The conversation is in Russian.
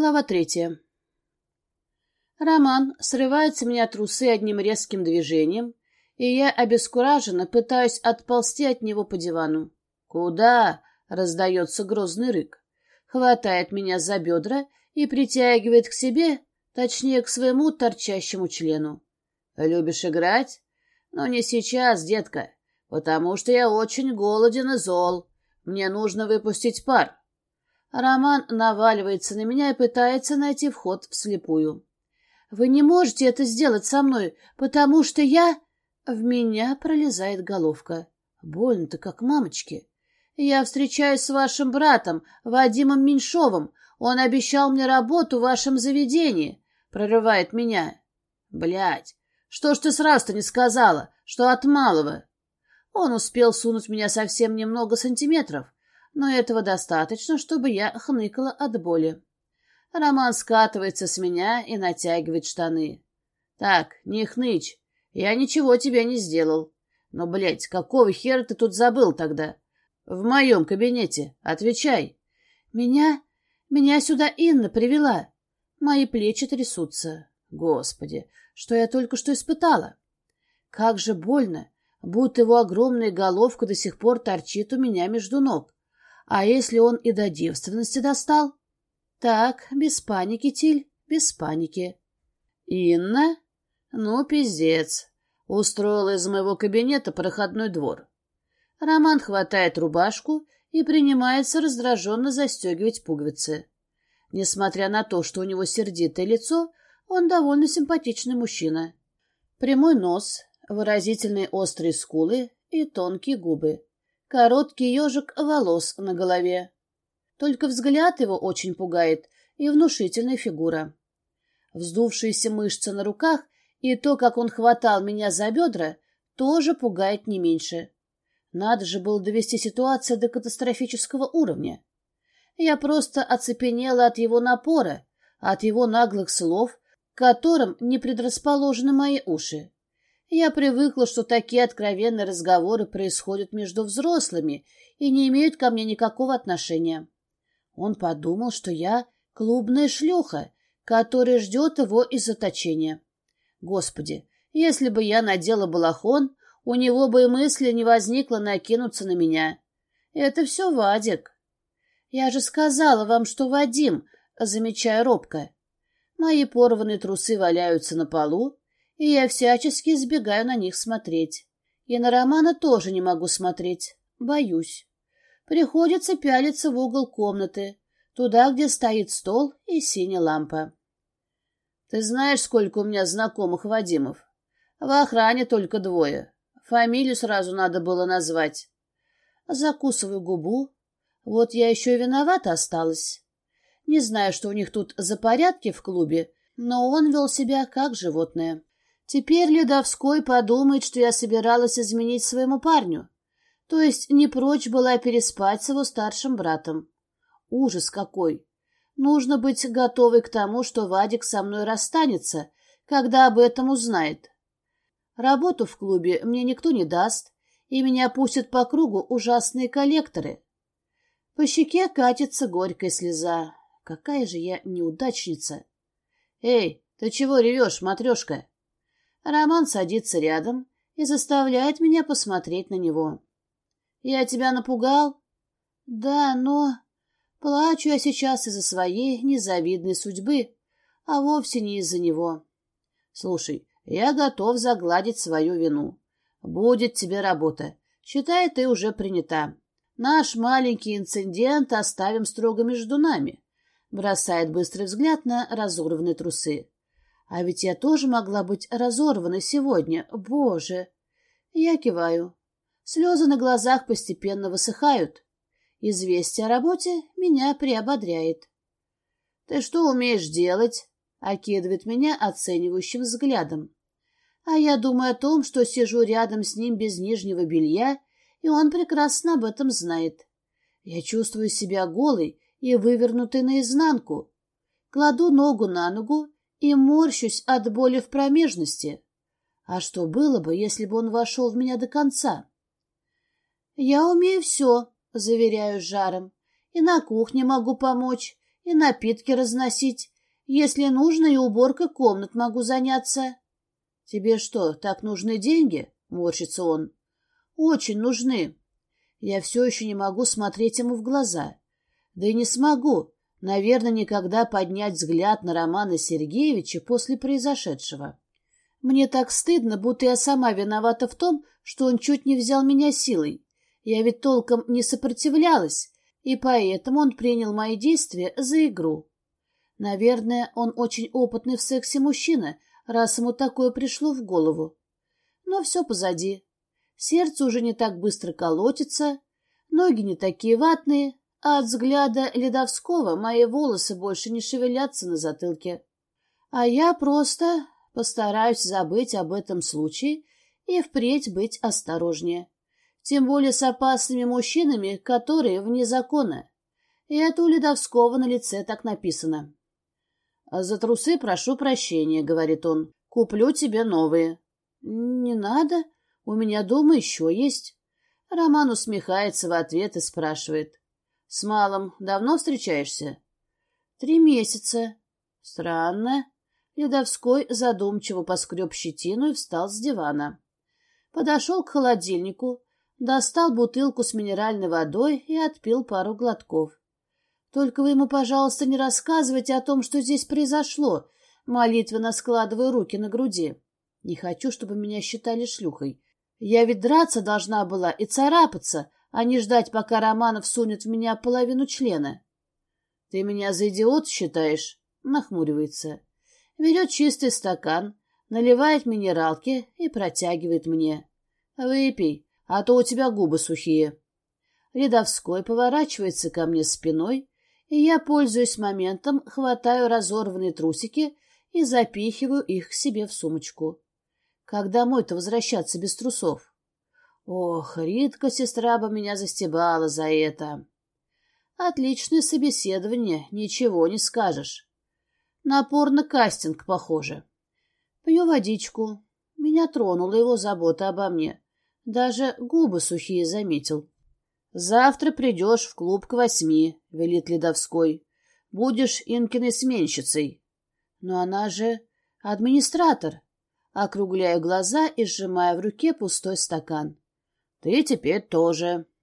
Глава третья. Роман срывает с меня трусы одним резким движением, и я обескураженно пытаюсь отползти от него по дивану. «Куда?» — раздается грозный рык. Хватает меня за бедра и притягивает к себе, точнее, к своему торчащему члену. «Любишь играть?» «Но не сейчас, детка, потому что я очень голоден и зол. Мне нужно выпустить пар». Роман наваливается на меня и пытается найти вход вслепую. «Вы не можете это сделать со мной, потому что я...» В меня пролезает головка. Больно-то, как мамочки. «Я встречаюсь с вашим братом, Вадимом Меньшовым. Он обещал мне работу в вашем заведении», — прорывает меня. Блядь, что ж ты сразу-то не сказала, что от малого?» Он успел сунуть меня совсем немного сантиметров, но этого достаточно, чтобы я хныкала от боли. Роман скатывается с меня и натягивает штаны. «Так, не хнычь, я ничего тебе не сделал. Но, блядь, какого хера ты тут забыл тогда? В моем кабинете. Отвечай». «Меня... меня сюда Инна привела». Мои плечи трясутся. Господи, что я только что испытала? Как же больно, будто его огромная головка до сих пор торчит у меня между ног. А если он и до девственности достал? Так, без паники, Тиль, без паники. Инна? Ну, пиздец. Устроила из моего кабинета проходной двор. Роман хватает рубашку и принимается раздраженно застегивать пуговицы. Несмотря на то, что у него сердитое лицо, он довольно симпатичный мужчина. Прямой нос, выразительные острые скулы и тонкие губы короткий ежик волос на голове. Только взгляд его очень пугает и внушительная фигура. Вздувшиеся мышцы на руках и то, как он хватал меня за бедра, тоже пугает не меньше. Надо же было довести ситуацию до катастрофического уровня. Я просто оцепенела от его напора, от его наглых слов, к которым не предрасположены мои уши. Я привыкла, что такие откровенные разговоры происходят между взрослыми и не имеют ко мне никакого отношения. Он подумал, что я клубная шлюха, которая ждет его из заточения. Господи, если бы я надела балахон, у него бы и мысли не возникло накинуться на меня. Это все Вадик. Я же сказала вам, что Вадим, замечая робко. Мои порванные трусы валяются на полу, и я всячески избегаю на них смотреть. И на Романа тоже не могу смотреть. Боюсь. Приходится пялиться в угол комнаты, туда, где стоит стол и синяя лампа. Ты знаешь, сколько у меня знакомых Вадимов? В охране только двое. Фамилию сразу надо было назвать. Закусываю губу. Вот я еще виновата осталась. Не знаю, что у них тут за порядки в клубе, но он вел себя как животное. Теперь Ледовской подумает, что я собиралась изменить своему парню. То есть не прочь была переспать с его старшим братом. Ужас какой! Нужно быть готовой к тому, что Вадик со мной расстанется, когда об этом узнает. Работу в клубе мне никто не даст, и меня пустят по кругу ужасные коллекторы. По щеке катится горькая слеза. Какая же я неудачница! Эй, ты чего ревешь, матрешка? Роман садится рядом и заставляет меня посмотреть на него. «Я тебя напугал?» «Да, но...» Плачу я сейчас из-за своей незавидной судьбы, а вовсе не из-за него. Слушай, я готов загладить свою вину. Будет тебе работа. Считай, ты уже принята. Наш маленький инцидент оставим строго между нами. Бросает быстрый взгляд на разорванные трусы. А ведь я тоже могла быть разорвана сегодня. Боже! Я киваю. Слезы на глазах постепенно высыхают. Известие о работе меня приободряет. «Ты что умеешь делать?» — окидывает меня оценивающим взглядом. А я думаю о том, что сижу рядом с ним без нижнего белья, и он прекрасно об этом знает. Я чувствую себя голой и вывернутой наизнанку. Кладу ногу на ногу и морщусь от боли в промежности. А что было бы, если бы он вошел в меня до конца? Я умею все, заверяю жаром, и на кухне могу помочь, и напитки разносить. Если нужно, и уборкой комнат могу заняться. — Тебе что, так нужны деньги? — морщится он. — Очень нужны. Я все еще не могу смотреть ему в глаза. Да и не смогу, наверное, никогда поднять взгляд на Романа Сергеевича после произошедшего. Мне так стыдно, будто я сама виновата в том, что он чуть не взял меня силой. Я ведь толком не сопротивлялась, и поэтому он принял мои действия за игру. Наверное, он очень опытный в сексе мужчина, раз ему такое пришло в голову. Но все позади. Сердце уже не так быстро колотится, ноги не такие ватные, а от взгляда Ледовского мои волосы больше не шевелятся на затылке. А я просто постараюсь забыть об этом случае и впредь быть осторожнее. Тем более с опасными мужчинами, которые вне закона. И это у Ледовского на лице так написано. «За трусы прошу прощения», — говорит он. «Куплю тебе новые». «Не надо. У меня дома еще есть». Роман усмехается в ответ и спрашивает. «С малым давно встречаешься?» «Три месяца». «Странно». Ледовской задумчиво поскреб щетину и встал с дивана. Подошел к холодильнику, достал бутылку с минеральной водой и отпил пару глотков. «Только вы ему, пожалуйста, не рассказывайте о том, что здесь произошло», молитвенно складываю руки на груди. «Не хочу, чтобы меня считали шлюхой. Я ведь драться должна была и царапаться, а не ждать, пока Романов сунет в меня половину члена». «Ты меня за идиот считаешь?» — нахмуривается. Берет чистый стакан, наливает минералки и протягивает мне. «Выпей, а то у тебя губы сухие». Рядовской поворачивается ко мне спиной, и я, пользуясь моментом, хватаю разорванные трусики и запихиваю их к себе в сумочку. Как домой-то возвращаться без трусов? Ох, Ритка, сестра бы меня застебала за это. Отличное собеседование, ничего не скажешь. Напор на кастинг, похоже. Пью водичку. Меня тронула его забота обо мне. Даже губы сухие заметил. «Завтра придешь в клуб к восьми», — велит Ледовской. «Будешь Инкиной сменщицей». «Но она же администратор», — округляю глаза и сжимая в руке пустой стакан. «Ты теперь тоже».